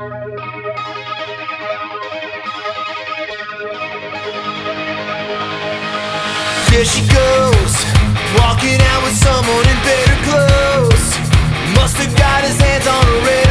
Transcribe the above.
There she goes, walking out with someone in better clothes. Must have got his hands on her red.